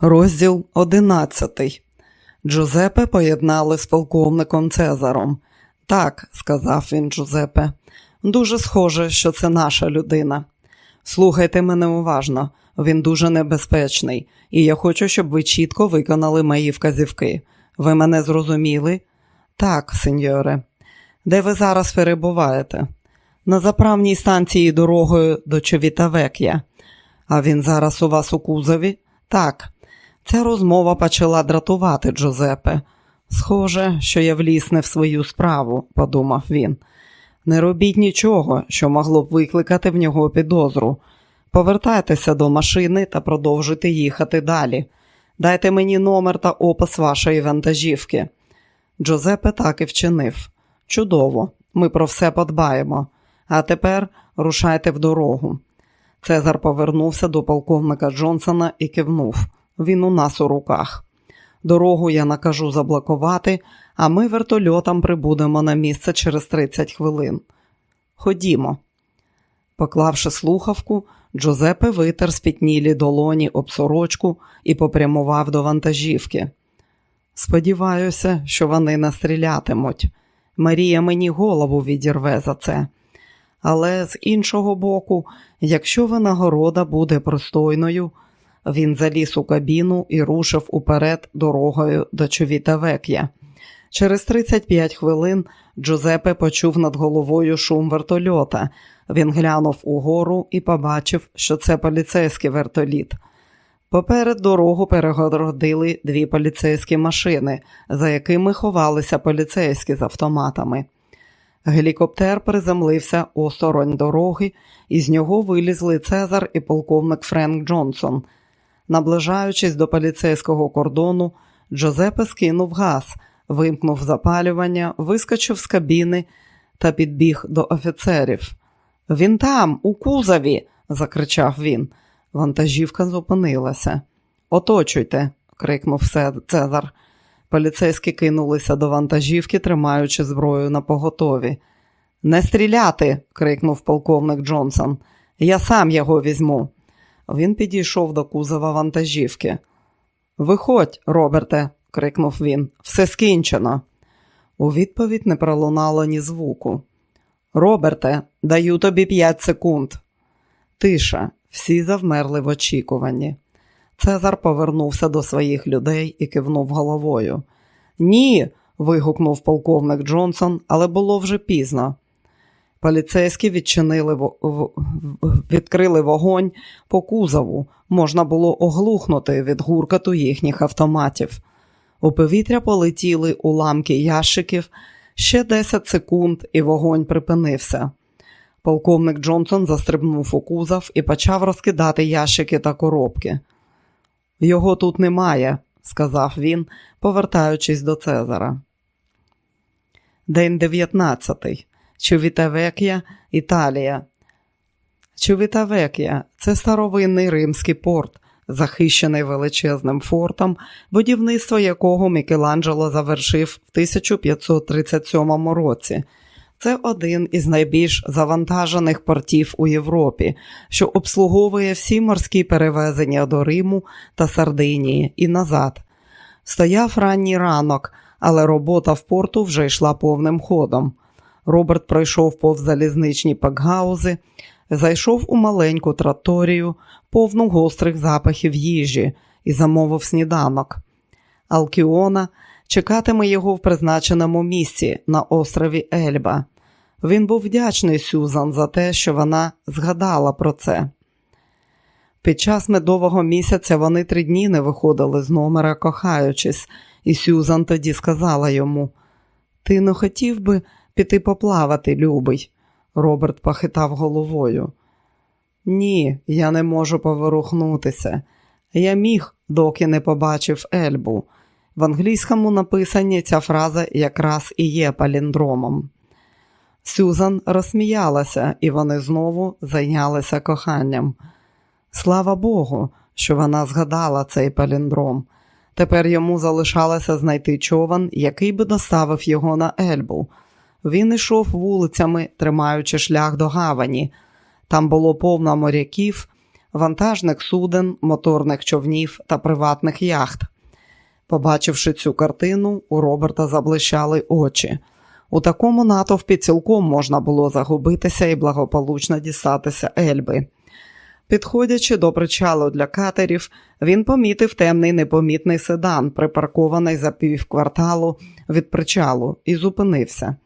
Розділ одинадцятий. Джузепе поєднали з полковником Цезаром. Так, сказав він Джузепе, дуже схоже, що це наша людина. Слухайте мене уважно, він дуже небезпечний, і я хочу, щоб ви чітко виконали мої вказівки. Ви мене зрозуміли? Так, сеньоре. Де ви зараз перебуваєте? На заправній станції дорогою до Човітавек'я. А він зараз у вас у кузові? Так. Ця розмова почала дратувати Джозепе. Схоже, що я вліз не в свою справу, подумав він. Не робіть нічого, що могло б викликати в нього підозру. Повертайтеся до машини та продовжуйте їхати далі. Дайте мені номер та опис вашої вантажівки. Джозепе так і вчинив. Чудово, ми про все подбаємо. А тепер рушайте в дорогу. Цезар повернувся до полковника Джонсона і кивнув. Він у нас у руках. Дорогу я накажу заблокувати, а ми вертольотом прибудемо на місце через 30 хвилин. Ходімо. Поклавши слухавку, Джозепе витер спітнілі долоні об сорочку і попрямував до вантажівки. Сподіваюся, що вони не стрілятимуть. Марія мені голову відірве за це. Але з іншого боку, якщо винагорода буде пристойною, він заліз у кабіну і рушив уперед дорогою до Човітавек'я. Через 35 хвилин Джузепе почув над головою шум вертольота. Він глянув угору і побачив, що це поліцейський вертоліт. Поперед дорогу перегородили дві поліцейські машини, за якими ховалися поліцейські з автоматами. Гелікоптер приземлився осторонь дороги, і з нього вилізли Цезар і полковник Френк Джонсон. Наближаючись до поліцейського кордону, Джозепе скинув газ, вимкнув запалювання, вискочив з кабіни та підбіг до офіцерів. Він там, у кузові, закричав він. Вантажівка зупинилася. Оточуйте, крикнув Цезар. Поліцейські кинулися до вантажівки, тримаючи зброю на поготові. Не стріляти, крикнув полковник Джонсон. Я сам його візьму. Він підійшов до кузова вантажівки. Виходь, Роберте, крикнув він, все скінчено. У відповідь не пролунало ні звуку. Роберте, даю тобі п'ять секунд. Тиша, всі завмерли в очікуванні. Цезар повернувся до своїх людей і кивнув головою. Ні. вигукнув полковник Джонсон, але було вже пізно. Поліцейські відчинили відкрили вогонь по кузову. Можна було оглухнути від гуркату їхніх автоматів. У повітря полетіли уламки ящиків ще 10 секунд, і вогонь припинився. Полковник Джонсон застрибнув у кузов і почав розкидати ящики та коробки. Його тут немає, сказав він, повертаючись до Цезара. День 19. Чувітавек'я, Італія. Чувітавек'я це старовинний римський порт, захищений величезним фортом, будівництво якого Мікеланджело завершив в 1537 році. Це один із найбільш завантажених портів у Європі, що обслуговує всі морські перевезення до Риму та Сардинії і назад. Стояв ранній ранок, але робота в порту вже йшла повним ходом. Роберт пройшов повз залізничні пакгаузи, зайшов у маленьку траторію, повну гострих запахів їжі і замовив сніданок. Алкіона чекатиме його в призначеному місці на острові Ельба. Він був вдячний Сюзан за те, що вона згадала про це. Під час медового місяця вони три дні не виходили з номера, кохаючись, і Сюзан тоді сказала йому: Ти не хотів би піти поплавати, любий. Роберт похитав головою. Ні, я не можу поворухнутися. Я міг, доки не побачив Ельбу. В англійському написанні ця фраза якраз і є паліндромом. Сюзан розсміялася, і вони знову зайнялися коханням. Слава Богу, що вона згадала цей паліндром. Тепер йому залишалося знайти човен, який би доставив його на Ельбу. Він йшов вулицями, тримаючи шлях до гавані. Там було повно моряків, вантажних суден, моторних човнів та приватних яхт. Побачивши цю картину, у Роберта заблищали очі. У такому натовпі цілком можна було загубитися і благополучно дістатися Ельби. Підходячи до причалу для катерів, він помітив темний непомітний седан, припаркований за півкварталу від причалу, і зупинився.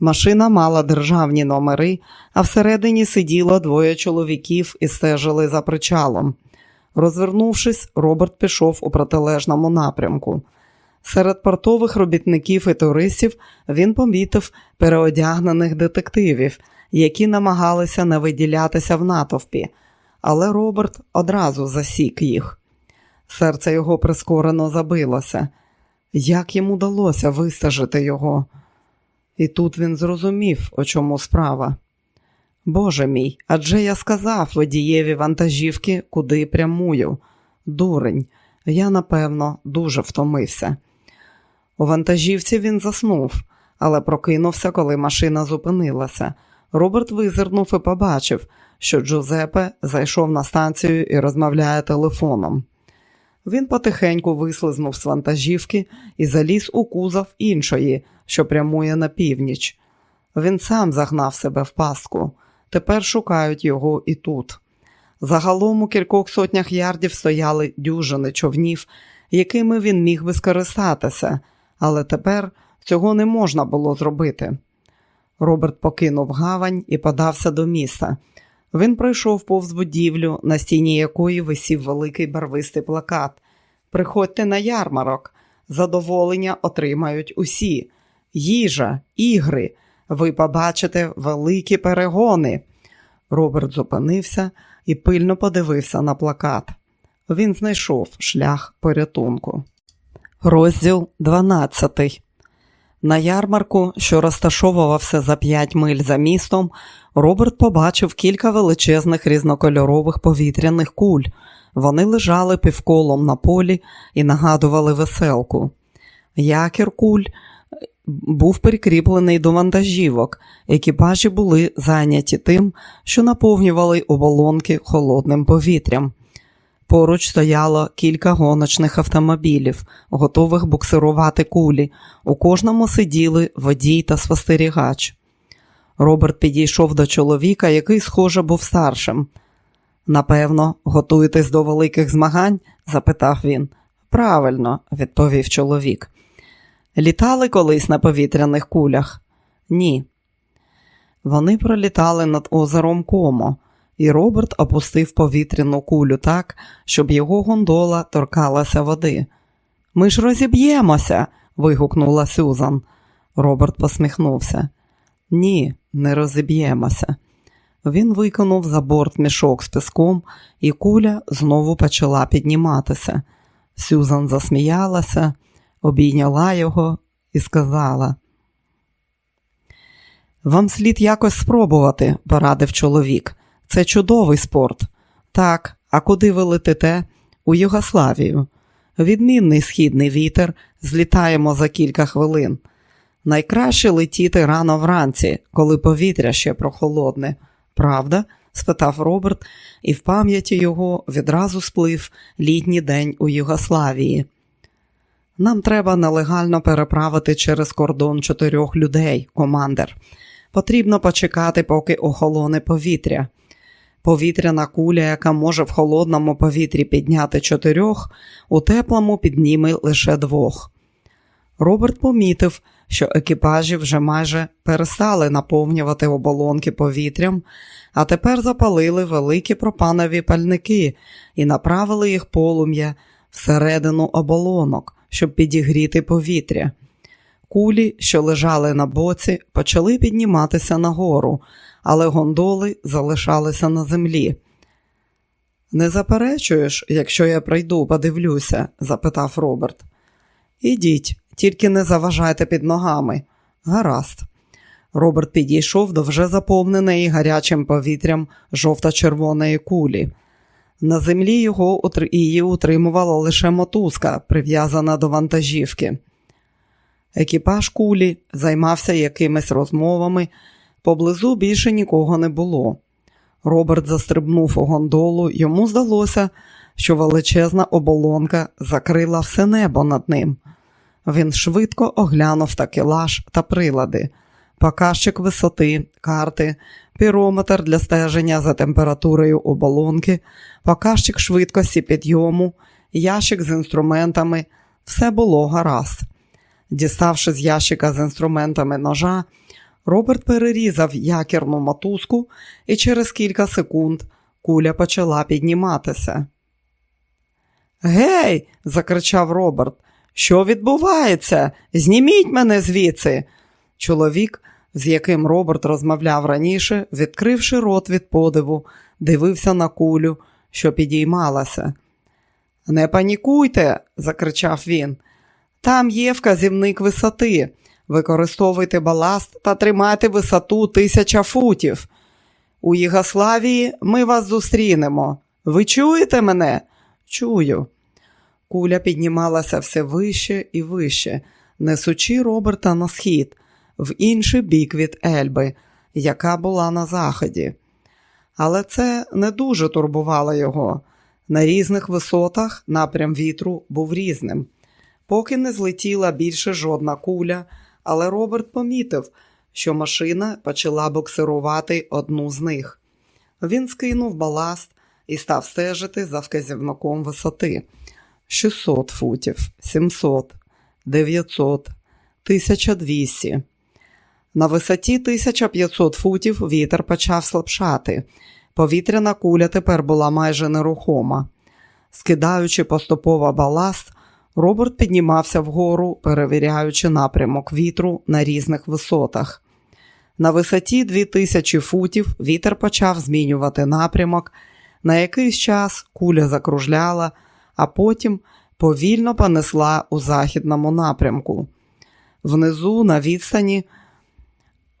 Машина мала державні номери, а всередині сиділо двоє чоловіків і стежили за причалом. Розвернувшись, Роберт пішов у протилежному напрямку. Серед портових робітників і туристів він помітив переодягнених детективів, які намагалися не виділятися в натовпі, але Роберт одразу засік їх. Серце його прискорено забилося. Як йому вдалося вистежити його? І тут він зрозумів, у чому справа. Боже мій, адже я сказав водієві вантажівки, куди прямую. Дурень, я, напевно, дуже втомився. У вантажівці він заснув, але прокинувся, коли машина зупинилася. Роберт визирнув і побачив, що Джузепе зайшов на станцію і розмовляє телефоном. Він потихеньку вислизнув з вантажівки і заліз у кузов іншої, що прямує на північ. Він сам загнав себе в пастку. Тепер шукають його і тут. Загалом у кількох сотнях ярдів стояли дюжини човнів, якими він міг би скористатися, але тепер цього не можна було зробити. Роберт покинув гавань і подався до міста. Він пройшов повз будівлю, на стіні якої висів великий барвистий плакат. Приходьте на ярмарок, задоволення отримають усі. Їжа, ігри. Ви побачите великі перегони. Роберт зупинився і пильно подивився на плакат. Він знайшов шлях порятунку. Розділ 12 На ярмарку, що розташовувався за п'ять миль за містом, Роберт побачив кілька величезних різнокольорових повітряних куль. Вони лежали півколом на полі і нагадували веселку. Якір куль був прикріплений до вантажівок. Екіпажі були зайняті тим, що наповнювали оболонки холодним повітрям. Поруч стояло кілька гоночних автомобілів, готових буксирувати кулі. У кожному сиділи водій та спостерігач. Роберт підійшов до чоловіка, який, схоже, був старшим. Напевно, готуєтесь до великих змагань? запитав він. Правильно, відповів чоловік. Літали колись на повітряних кулях? Ні. Вони пролітали над озером Комо, і Роберт опустив повітряну кулю так, щоб його гондола торкалася води. Ми ж розіб'ємося. вигукнула Сюзан. Роберт посміхнувся. Ні, не розіб'ємося. Він виконав за борт мішок з піском, і куля знову почала підніматися. Сюзан засміялася обійняла його і сказала: Вам слід якось спробувати, порадив чоловік. Це чудовий спорт. Так, а куди ви летите? У Югославію. Відмінний східний вітер, злітаємо за кілька хвилин. Найкраще летіти рано вранці, коли повітря ще прохолодне. Правда? спитав Роберт, і в пам'яті його відразу сплив літній день у Югославії. Нам треба нелегально переправити через кордон чотирьох людей, командир. Потрібно почекати, поки охолоне повітря. Повітряна куля, яка може в холодному повітрі підняти чотирьох, у теплому підніме лише двох. Роберт помітив, що екіпажі вже майже перестали наповнювати оболонки повітрям, а тепер запалили великі пропанові пальники і направили їх полум'я всередину оболонок щоб підігріти повітря. Кулі, що лежали на боці, почали підніматися нагору, але гондоли залишалися на землі. Не заперечуєш, якщо я прийду, подивлюся? запитав Роберт. Ідіть, тільки не заважайте під ногами. Гаразд. Роберт підійшов до вже заповненої гарячим повітрям жовто-червоної кулі. На землі його її утримувала лише мотузка, прив'язана до вантажівки. Екіпаж кулі займався якимись розмовами, поблизу більше нікого не було. Роберт застрибнув у гондолу, йому здалося, що величезна оболонка закрила все небо над ним. Він швидко оглянув такелаж та прилади, показчик висоти, карти, пірометр для стеження за температурою оболонки, показчик швидкості підйому, ящик з інструментами. Все було гаразд. Діставши з ящика з інструментами ножа, Роберт перерізав якірну мотузку, і через кілька секунд куля почала підніматися. Гей, закричав Роберт, що відбувається? Зніміть мене звідси. Чоловік, з яким Роберт розмовляв раніше, відкривши рот від подиву, дивився на кулю, що підіймалася. Не панікуйте, закричав він. Там є вказівник висоти. Використовуйте баласт та тримайте висоту тисяча футів. У Єгославії ми вас зустрінемо. Ви чуєте мене? Чую. Куля піднімалася все вище і вище, несучи Роберта на схід, в інший бік від Ельби, яка була на заході. Але це не дуже турбувало його. На різних висотах напрям вітру був різним. Поки не злетіла більше жодна куля, але Роберт помітив, що машина почала буксирувати одну з них. Він скинув баласт і став стежити за вказівником висоти. 600 футів, 700, 900, 1200. На висоті 1500 футів вітер почав слабшати. Повітряна куля тепер була майже нерухома. Скидаючи поступово баласт, Роберт піднімався вгору, перевіряючи напрямок вітру на різних висотах. На висоті 2000 футів вітер почав змінювати напрямок. На якийсь час куля закружляла, а потім повільно понесла у західному напрямку. Внизу, на відстані,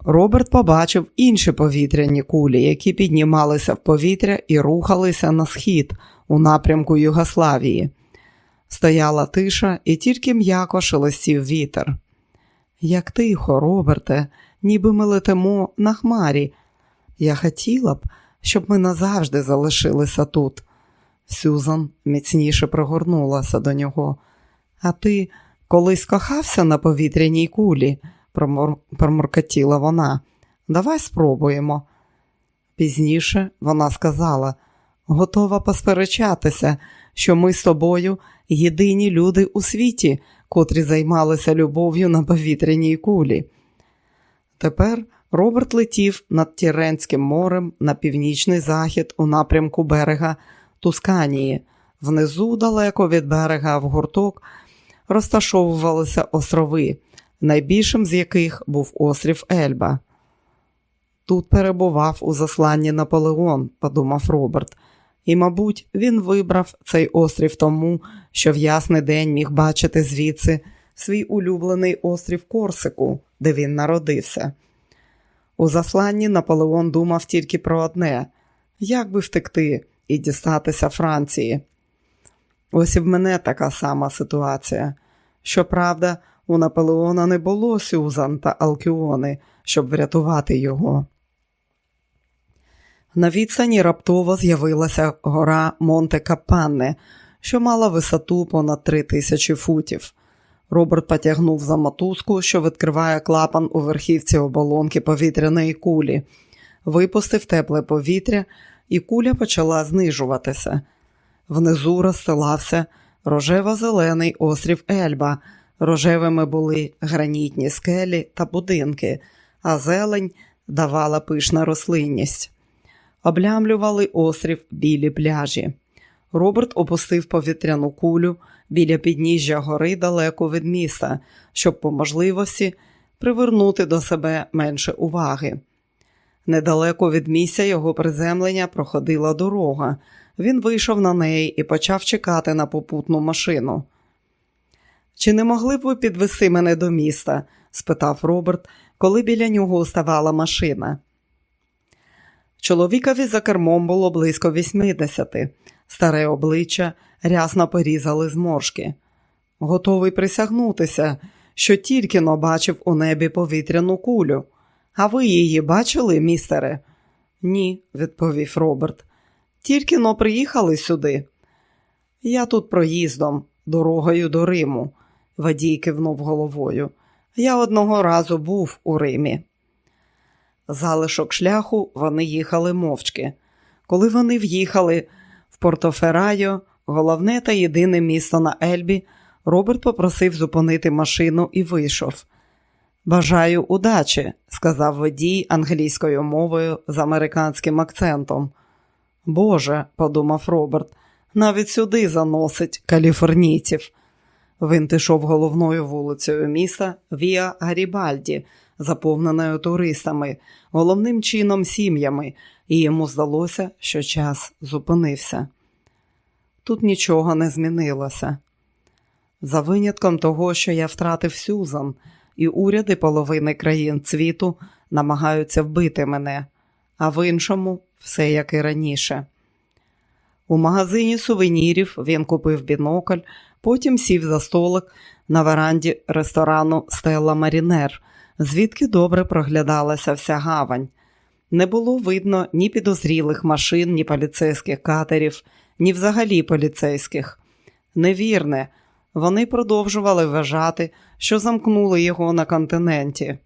Роберт побачив інші повітряні кулі, які піднімалися в повітря і рухалися на схід у напрямку Югославії. Стояла тиша і тільки м'яко шелестів вітер. Як тихо, Роберте, ніби ми летимо на хмарі. Я хотіла б, щоб ми назавжди залишилися тут. Сюзан міцніше пригорнулася до нього. А ти колись кохався на повітряній кулі, промур... промуркотіла вона. Давай спробуємо. Пізніше вона сказала, готова посперечатися, що ми з тобою єдині люди у світі, котрі займалися любов'ю на повітряній кулі. Тепер Роберт летів над Тіренським морем на північний захід у напрямку берега Тусканії. Внизу, далеко від берега в гурток, розташовувалися острови, найбільшим з яких був острів Ельба. Тут перебував у засланні Наполеон, подумав Роберт, і, мабуть, він вибрав цей острів тому, що в ясний день міг бачити звідси свій улюблений острів Корсику, де він народився. У засланні Наполеон думав тільки про одне як би втекти і дістатися Франції. Ось і в мене така сама ситуація. Щоправда, у Наполеона не було Сюзан та Алкіони, щоб врятувати його. На відстані раптово з'явилася гора Монте Капанне, що мала висоту понад три тисячі футів. Роберт потягнув за мотузку, що відкриває клапан у верхівці оболонки повітряної кулі, випустив тепле повітря, і куля почала знижуватися. Внизу розстилався рожево-зелений острів Ельба. Рожевими були гранітні скелі та будинки, а зелень давала пишна рослинність. Облямлювали острів білі пляжі. Роберт опустив повітряну кулю біля підніжжя гори далеко від міста, щоб по можливості привернути до себе менше уваги. Недалеко від місця його приземлення проходила дорога. Він вийшов на неї і почав чекати на попутну машину. Чи не могли б ви підвести мене до міста? спитав Роберт, коли біля нього ставала машина. Чоловікові за кермом було близько 80. Старе обличчя рясно порізали зморшки. Готовий присягнутися, що тільки но бачив у небі повітряну кулю. А ви її бачили, містере? Ні, відповів Роберт. Тільки но приїхали сюди. Я тут проїздом, дорогою до Риму, водій кивнув головою. Я одного разу був у Римі. Залишок шляху вони їхали мовчки. Коли вони в'їхали в Портоферайо, головне та єдине місто на Ельбі, Роберт попросив зупинити машину і вийшов. Бажаю удачі, сказав водій англійською мовою з американським акцентом. Боже, подумав Роберт, навіть сюди заносить каліфорнійців. Він пішов головною вулицею міста Віа Гарібальді, заповненою туристами, головним чином сім'ями, і йому здалося, що час зупинився. Тут нічого не змінилося. За винятком того, що я втратив Сюзан, і уряди половини країн світу намагаються вбити мене, а в іншому все як і раніше. У магазині сувенірів він купив бінокль, потім сів за столик на веранді ресторану Стелла Марінер, звідки добре проглядалася вся гавань. Не було видно ні підозрілих машин, ні поліцейських катерів, ні взагалі поліцейських. Невірне, вони продовжували вважати, що замкнули його на континенті.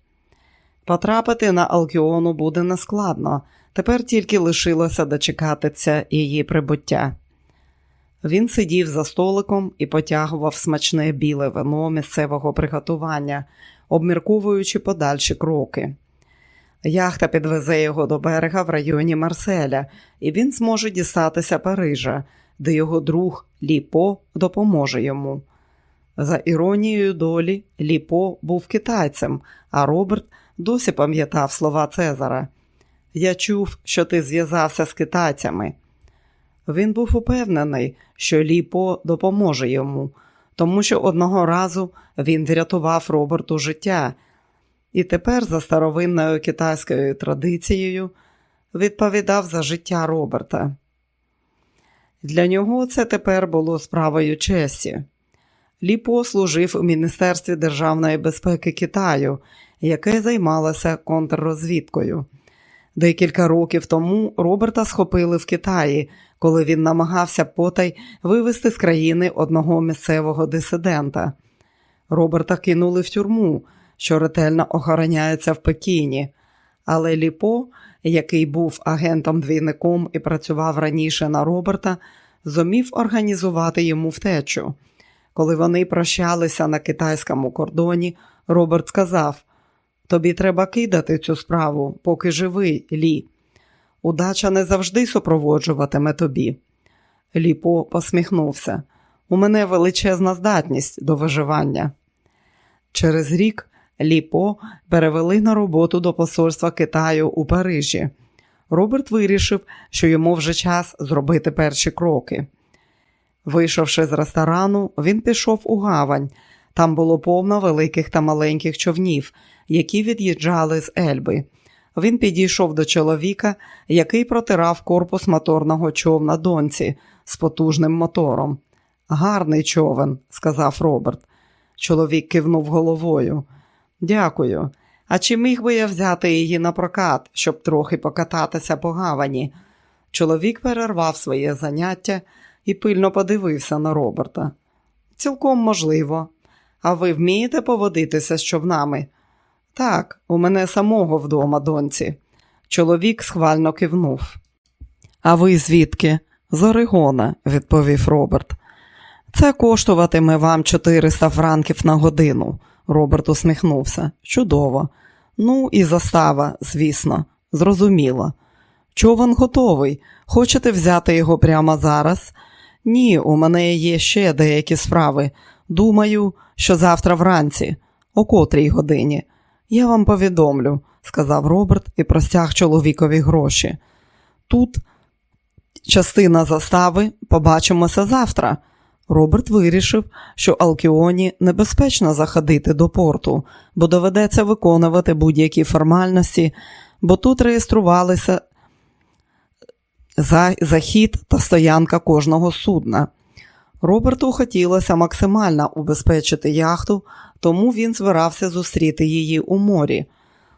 Потрапити на Алкіону буде нескладно, тепер тільки лишилося дочекатися її прибуття. Він сидів за столиком і потягував смачне біле вино місцевого приготування, обмірковуючи подальші кроки. Яхта підвезе його до берега в районі Марселя, і він зможе дістатися Парижа, де його друг Ліпо допоможе йому. За іронією долі, Ліпо був китайцем, а Роберт досі пам'ятав слова Цезара. Я чув, що ти зв'язався з китайцями. Він був упевнений, що Ліпо допоможе йому, тому що одного разу він врятував Роберту життя, і тепер, за старовинною китайською традицією, відповідав за життя Роберта. Для нього це тепер було справою честі. Ліпо служив у Міністерстві державної безпеки Китаю, яке займалося контррозвідкою. Декілька років тому Роберта схопили в Китаї, коли він намагався потай вивезти з країни одного місцевого дисидента. Роберта кинули в тюрму, що ретельно охороняється в Пекіні, але Ліпо, який був агентом-двійником і працював раніше на Роберта, зумів організувати йому втечу. Коли вони прощалися на китайському кордоні, Роберт сказав: Тобі треба кидати цю справу, поки живий, Лі. Удача не завжди супроводжуватиме тобі. Ліпо посміхнувся. У мене величезна здатність до виживання. Через рік Ліпо перевели на роботу до посольства Китаю у Парижі. Роберт вирішив, що йому вже час зробити перші кроки. Вийшовши з ресторану, він пішов у гавань. Там було повно великих та маленьких човнів, які від'їжджали з Ельби. Він підійшов до чоловіка, який протирав корпус моторного човна доньці з потужним мотором. Гарний човен, сказав Роберт. Чоловік кивнув головою. Дякую. А чи міг би я взяти її на прокат, щоб трохи покататися по гавані? Чоловік перервав своє заняття і пильно подивився на Роберта. Цілком можливо. А ви вмієте поводитися з човнами? Так, у мене самого вдома, доньці. Чоловік схвально кивнув. А ви звідки? З Орегона, відповів Роберт. Це коштуватиме вам 400 франків на годину. Роберт усміхнувся. Чудово. Ну і застава, звісно, зрозуміло. Човен готовий. Хочете взяти його прямо зараз? Ні, у мене є ще деякі справи. Думаю, що завтра вранці, о котрій годині. Я вам повідомлю, сказав Роберт і простяг чоловікові гроші. Тут частина застави побачимося завтра. Роберт вирішив, що Алкіоні небезпечно заходити до порту, бо доведеться виконувати будь-які формальності, бо тут реєструвалися захід та стоянка кожного судна. Роберту хотілося максимально убезпечити яхту, тому він збирався зустріти її у морі.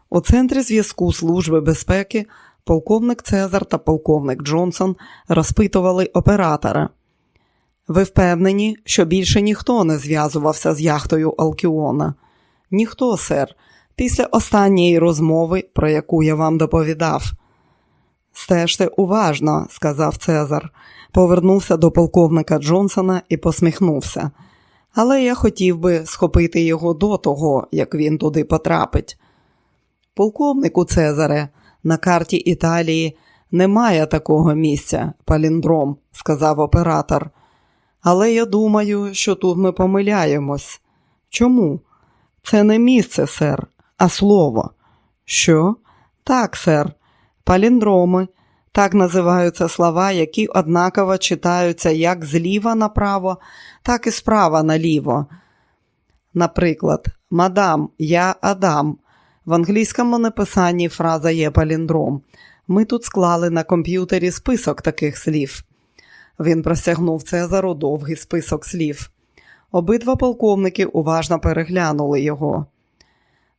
У центрі зв'язку Служби безпеки Полковник Цезар та полковник Джонсон розпитували оператора. Ви впевнені, що більше ніхто не зв'язувався з яхтою Алкіона? Ніхто, сер, після останньої розмови, про яку я вам доповідав. Стежте уважно, сказав Цезар, повернувся до полковника Джонсона і посміхнувся. Але я хотів би схопити його до того, як він туди потрапить. Полковнику Цезаре, на карті Італії немає такого місця, паліндром, сказав оператор. Але я думаю, що тут ми помиляємось. Чому? Це не місце, сер, а слово. Що? Так, сер, паліндроми. Так називаються слова, які однаково читаються як зліва направо, так і справа наліво. Наприклад, мадам, я Адам. В англійському написанні фраза є паліндром. Ми тут склали на комп'ютері список таких слів. Він простягнув Цезару довгий список слів. Обидва полковники уважно переглянули його.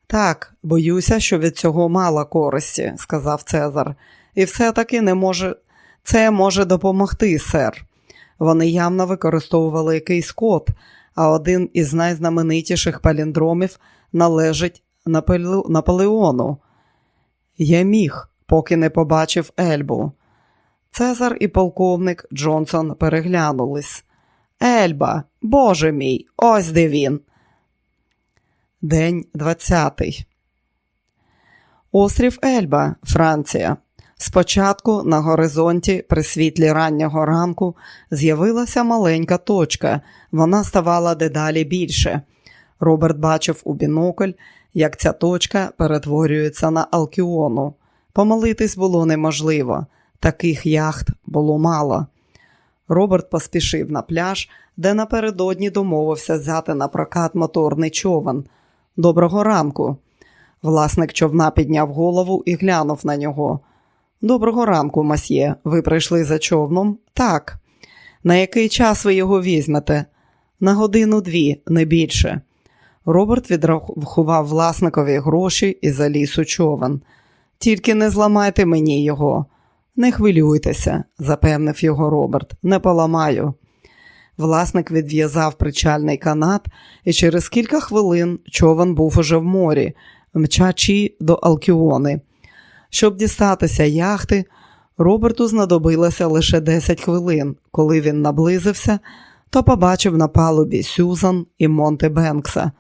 Так, боюся, що від цього мало користі, сказав Цезар, і все-таки не може... це може допомогти, сер. Вони явно використовували якийсь код, а один із найзнаменитіших паліндромів належить Наполеону. Я міг, поки не побачив Ельбу. Цезар і полковник Джонсон переглянулись. Ельба, Боже мій, ось де він. День двадцятий. Острів Ельба, Франція. Спочатку на горизонті при світлі раннього ранку з'явилася маленька точка, вона ставала дедалі більше. Роберт бачив у бінокль, як ця точка перетворюється на Алкіону. Помолитись було неможливо, таких яхт було мало. Роберт поспішив на пляж, де напередодні домовився взяти на прокат моторний човен. Доброго ранку. Власник човна підняв голову і глянув на нього. Доброго ранку, масьє. Ви прийшли за човном? Так. На який час ви його візьмете? На годину дві, не більше. Роберт відрахував власникові гроші і заліз у човен. Тільки не зламайте мені його. Не хвилюйтеся, запевнив його Роберт, не поламаю. Власник відв'язав причальний канат, і через кілька хвилин човен був уже в морі, мчачи до Алкіони. Щоб дістатися яхти, Роберту знадобилося лише 10 хвилин. Коли він наблизився, то побачив на палубі Сюзан і Монте Бенкса.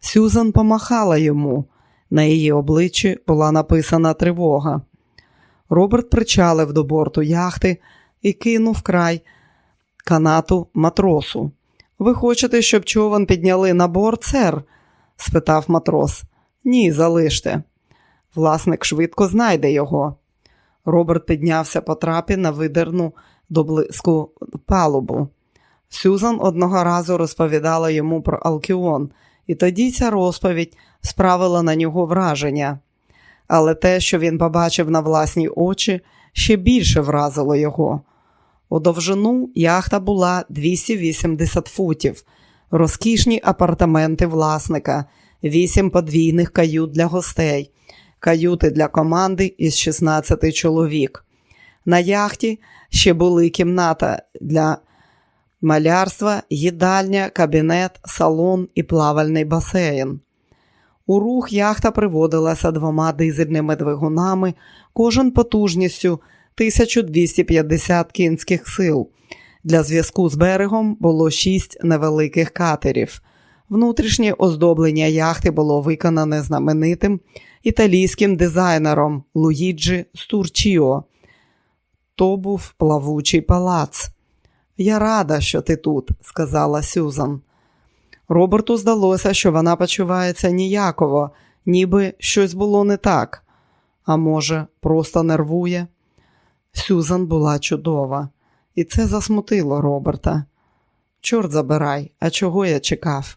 Сюзан помахала йому. На її обличчі була написана тривога. Роберт причалив до борту яхти і кинув край канату матросу. Ви хочете, щоб човен підняли на борт, сер? спитав матрос. Ні, залиште. Власник швидко знайде його. Роберт піднявся по трапі на видерну доблиску палубу. Сюзан одного разу розповідала йому про Алкіон, і тоді ця розповідь справила на нього враження. Але те, що він побачив на власні очі, ще більше вразило його. У довжину яхта була 280 футів, розкішні апартаменти власника, вісім подвійних кают для гостей, каюти для команди із 16 чоловік. На яхті ще були кімната для малярства, їдальня, кабінет, салон і плавальний басейн. У рух яхта приводилася двома дизельними двигунами, кожен потужністю 1250 кінських сил. Для зв'язку з берегом було шість невеликих катерів. Внутрішнє оздоблення яхти було виконане знаменитим італійським дизайнером Луїджі Стурчіо. То був плавучий палац. Я рада, що ти тут, сказала Сюзан. Роберту здалося, що вона почувається ніяково, ніби щось було не так. А може, просто нервує. Сюзан була чудова, і це засмутило Роберта. Чорт забирай, а чого я чекав?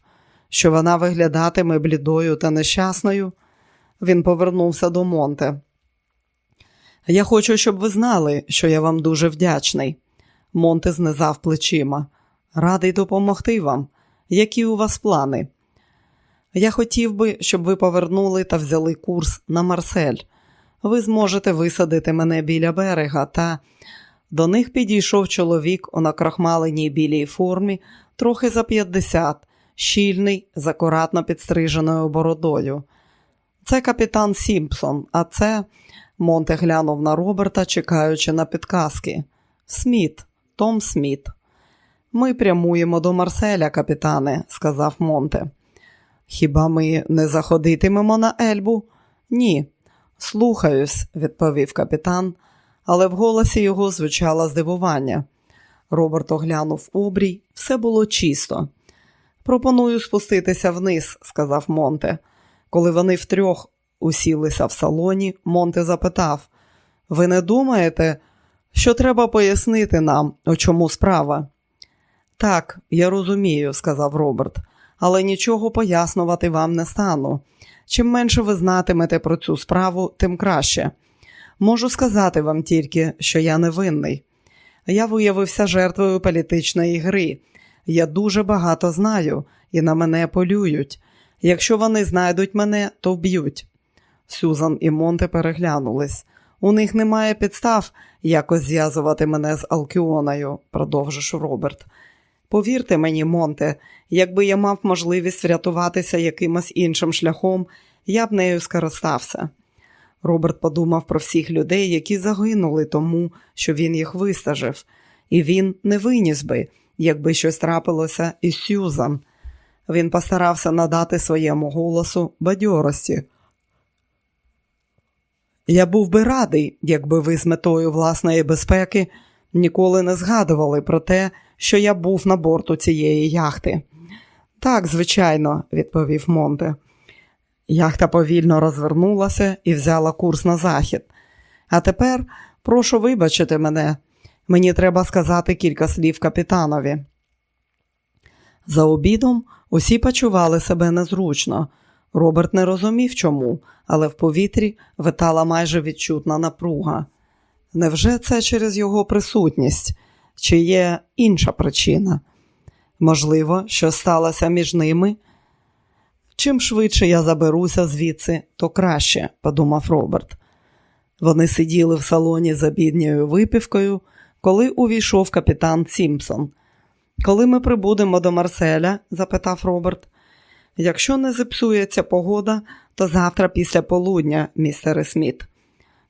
Що вона виглядатиме блідою та нещасною? Він повернувся до Монте. Я хочу, щоб ви знали, що я вам дуже вдячний. Монте знизав плечима. Радий допомогти вам. Які у вас плани? Я хотів би, щоб ви повернули та взяли курс на Марсель. Ви зможете висадити мене біля берега. Та до них підійшов чоловік у накрахмаленій білій формі, трохи за 50, щільний, з акуратно підстриженою бородою. Це капітан Сімпсон, а це Монте глянув на Роберта, чекаючи на підказки. Сміт, Том Сміт. Ми прямуємо до Марселя, капітане, сказав Монте. Хіба ми не заходитимемо на Ельбу? Ні. Слухаюсь, відповів капітан, але в голосі його звучало здивування. Роберт оглянув обрій, все було чисто. Пропоную спуститися вниз, сказав Монте. Коли вони втрьох усілися в салоні, Монте запитав: Ви не думаєте, що треба пояснити нам, у чому справа? Так, я розумію, сказав Роберт, але нічого пояснювати вам не стану. Чим менше ви знатимете про цю справу, тим краще. Можу сказати вам тільки, що я невинний. Я виявився жертвою політичної гри. Я дуже багато знаю і на мене полюють. Якщо вони знайдуть мене, то вб'ють. Сюзан і Монте переглянулись. У них немає підстав якось зв'язувати мене з Алкіоною, продовжив Роберт. Повірте мені, Монте, якби я мав можливість врятуватися якимось іншим шляхом, я б нею скористався. Роберт подумав про всіх людей, які загинули тому, що він їх вистажив, і він не виніс би, якби щось трапилося із Сюзан. Він постарався надати своєму голосу бадьорості. Я був би радий, якби ви з метою власної безпеки ніколи не згадували про те, що я був на борту цієї яхти. Так, звичайно, відповів Монте. Яхта повільно розвернулася і взяла курс на захід. А тепер прошу вибачити мене. Мені треба сказати кілька слів капітанові. За обідом усі почували себе незручно. Роберт не розумів чому, але в повітрі витала майже відчутна напруга. Невже це через його присутність? Чи є інша причина? Можливо, що сталося між ними? Чим швидше я заберуся звідси, то краще, подумав Роберт. Вони сиділи в салоні за бідньою випівкою, коли увійшов капітан Сімпсон. Коли ми прибудемо до Марселя? запитав Роберт. Якщо не зіпсується погода, то завтра після полудня, містере Сміт.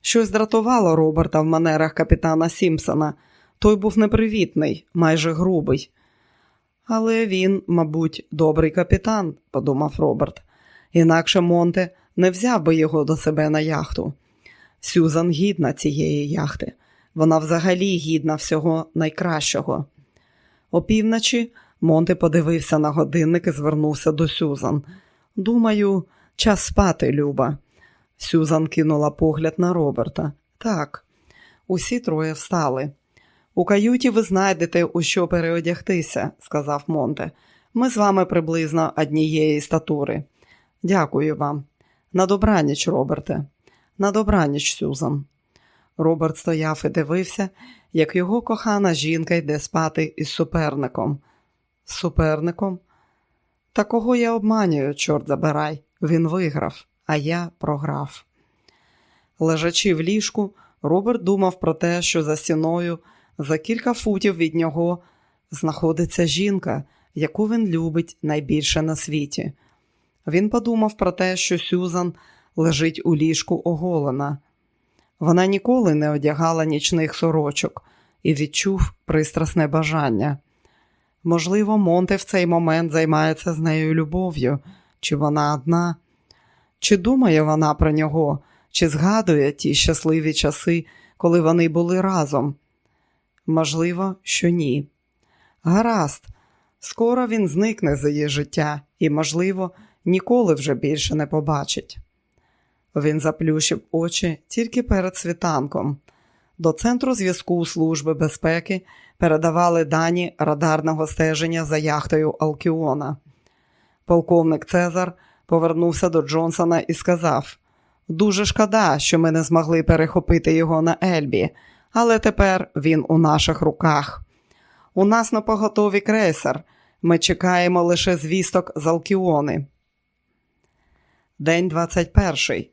Щось дратувало Роберта в манерах капітана Сімпсона. Той був непривітний, майже грубий. Але він, мабуть, добрий капітан, подумав Роберт. Інакше Монте не взяв би його до себе на яхту. Сюзан гідна цієї яхти. Вона взагалі гідна всього найкращого. Опівночі Монте подивився на годинник і звернувся до Сюзан. Думаю, час спати, Люба. Сюзан кинула погляд на Роберта. Так, усі троє встали. У каюті ви знайдете, у що переодягтися, сказав Монте. Ми з вами приблизно однієї статури. Дякую вам. На добраніч, Роберте. На добраніч, Сюзан. Роберт стояв і дивився, як його кохана жінка йде спати із суперником. Суперником? Та кого я обманюю, чорт забирай. Він виграв, а я програв. Лежачи в ліжку, Роберт думав про те, що за стіною за кілька футів від нього знаходиться жінка, яку він любить найбільше на світі. Він подумав про те, що Сюзан лежить у ліжку оголена. Вона ніколи не одягала нічних сорочок і відчув пристрасне бажання. Можливо, Монте в цей момент займається з нею любов'ю, чи вона одна, чи думає вона про нього, чи згадує ті щасливі часи, коли вони були разом. Можливо, що ні. Гаразд, скоро він зникне з її життя і, можливо, ніколи вже більше не побачить. Він заплющив очі тільки перед світанком. До центру зв'язку Служби безпеки передавали дані радарного стеження за яхтою Алкіона. Полковник Цезар повернувся до Джонсона і сказав: Дуже шкода, що ми не змогли перехопити його на Ельбі але тепер він у наших руках. У нас на поготові крейсер. Ми чекаємо лише звісток з Алкіони. День 21.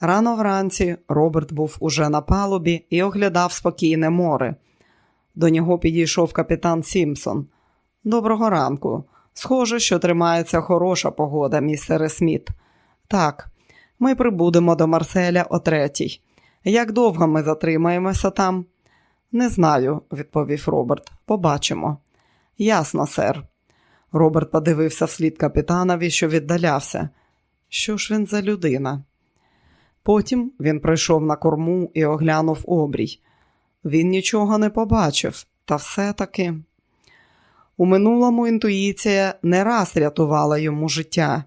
Рано вранці Роберт був уже на палубі і оглядав спокійне море. До нього підійшов капітан Сімпсон. Доброго ранку. Схоже, що тримається хороша погода, містере Сміт. Так, ми прибудемо до Марселя о третій. Як довго ми затримаємося там? Не знаю, відповів Роберт. Побачимо. Ясно, сер. Роберт подивився вслід капітанові, що віддалявся. Що ж він за людина? Потім він прийшов на корму і оглянув обрій. Він нічого не побачив, та все-таки. У минулому інтуїція не раз рятувала йому життя,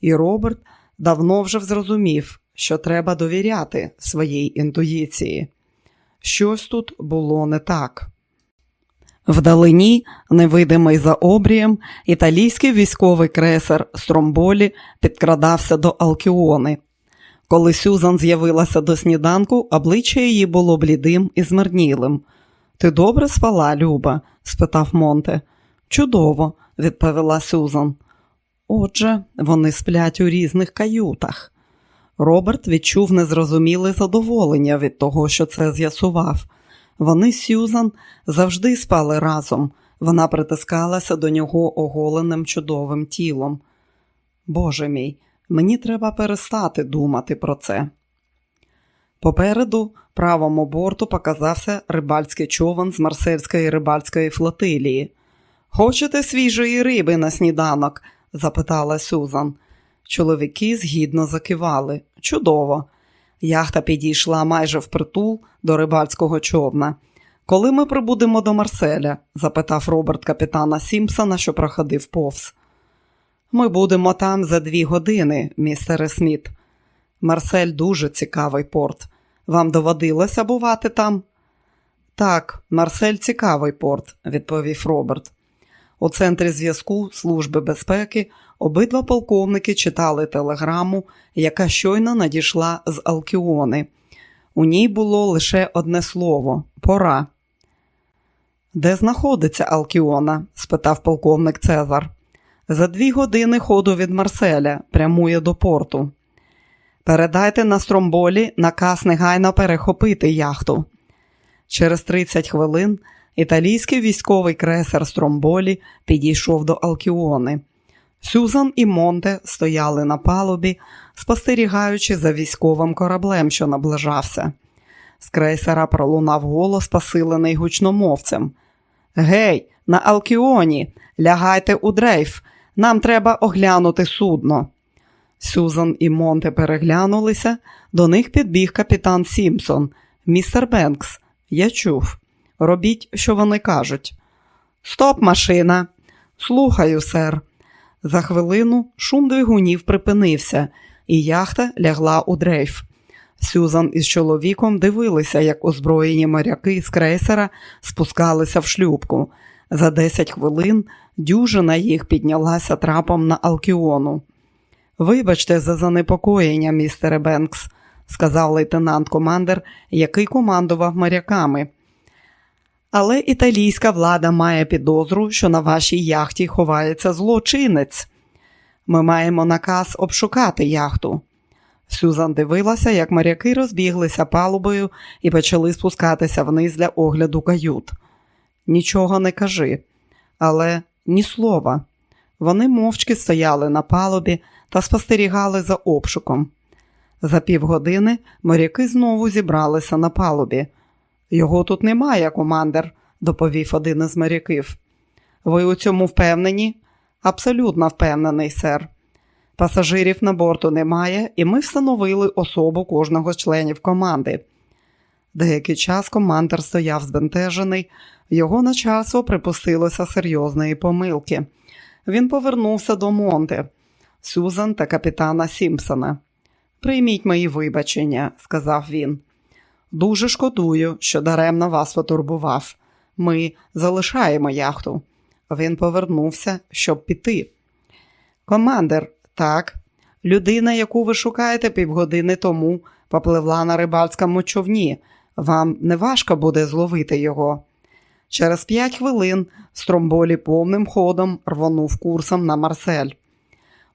і Роберт давно вже зрозумів, що треба довіряти своїй інтуїції. Щось тут було не так. Вдалині, невидимий за обрієм, італійський військовий кресер Стромболі підкрадався до Алкіони. Коли Сюзан з'явилася до сніданку, обличчя її було блідим і змирнілим. Ти добре спала, Люба? спитав Монте. Чудово, відповіла Сюзан. Отже, вони сплять у різних каютах. Роберт відчув незрозуміле задоволення від того, що це з'ясував. Вони з Сюзан завжди спали разом. Вона притискалася до нього оголеним чудовим тілом. Боже мій, мені треба перестати думати про це. Попереду правому борту показався рибальський човен з марсельської рибальської флотилії. Хочете свіжої риби на сніданок? запитала Сюзан. Чоловіки згідно закивали. Чудово. Яхта підійшла майже впритул до рибальського човна. Коли ми прибудемо до Марселя? запитав Роберт капітана Сімпсона, що проходив повз. Ми будемо там за дві години, містере Сміт. Марсель дуже цікавий порт. Вам доводилося бувати там? Так, Марсель цікавий порт, відповів Роберт. У центрі зв'язку Служби безпеки обидва полковники читали телеграму, яка щойно надійшла з Алкіони. У ній було лише одне слово пора. Де знаходиться Алкіона? спитав полковник Цезар. За дві години ходу від Марселя прямує до порту. Передайте на стромболі наказ негайно перехопити яхту. Через 30 хвилин італійський військовий кресер Стромболі підійшов до Алкіони. Сюзан і Монте стояли на палубі, спостерігаючи за військовим кораблем, що наближався. З крейсера пролунав голос, посилений гучномовцем. Гей, на Алкіоні, лягайте у дрейф, нам треба оглянути судно. Сюзан і Монте переглянулися, до них підбіг капітан Сімпсон. Містер Бенкс, я чув. Робіть, що вони кажуть. Стоп, машина. Слухаю, сер. За хвилину шум двигунів припинився, і яхта лягла у дрейф. Сюзан із чоловіком дивилися, як озброєні моряки з крейсера спускалися в шлюбку. За 10 хвилин дюжина їх піднялася трапом на Алкіону. Вибачте за занепокоєння, містере Бенкс, сказав лейтенант командир, який командував моряками. Але італійська влада має підозру, що на вашій яхті ховається злочинець. Ми маємо наказ обшукати яхту. Сюзан дивилася, як моряки розбіглися палубою і почали спускатися вниз для огляду кают. Нічого не кажи, але ні слова. Вони мовчки стояли на палубі та спостерігали за обшуком. За півгодини моряки знову зібралися на палубі. Його тут немає, командир, доповів один із моряків. Ви у цьому впевнені? Абсолютно впевнений, сер. Пасажирів на борту немає, і ми встановили особу кожного з членів команди. Деякий час командир стояв збентежений, його на часу припустилося серйозної помилки. Він повернувся до Монте, Сюзан та капітана Сімпсона. Прийміть мої вибачення, сказав він. Дуже шкодую, що даремно вас потурбував. Ми залишаємо яхту. Він повернувся, щоб піти. Командир, так, людина, яку ви шукаєте півгодини тому, попливла на рибальському човні. Вам не важко буде зловити його. Через п'ять хвилин Стромболі повним ходом рвонув курсом на Марсель.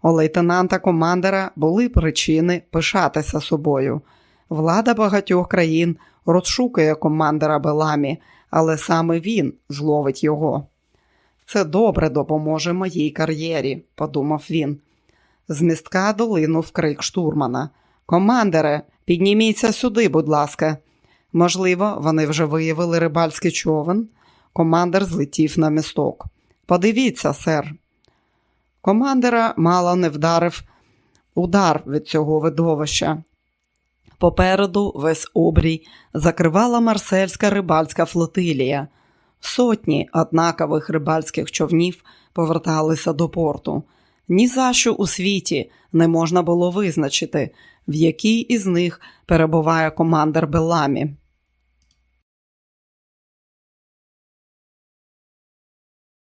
У лейтенанта командера були причини пишатися собою. Влада багатьох країн розшукує командера Беламі, але саме він зловить його. Це добре допоможе моїй кар'єрі, подумав він. З містка долинув крик штурмана. Командере, підніміться сюди, будь ласка. Можливо, вони вже виявили рибальський човен. Командир злетів на місток. Подивіться, сер. Командира мало не вдарив удар від цього видовища. Попереду весь обрій закривала марсельська рибальська флотилія. Сотні однакових рибальських човнів поверталися до порту. Ні за що у світі не можна було визначити, в якій із них перебуває командир Беламі.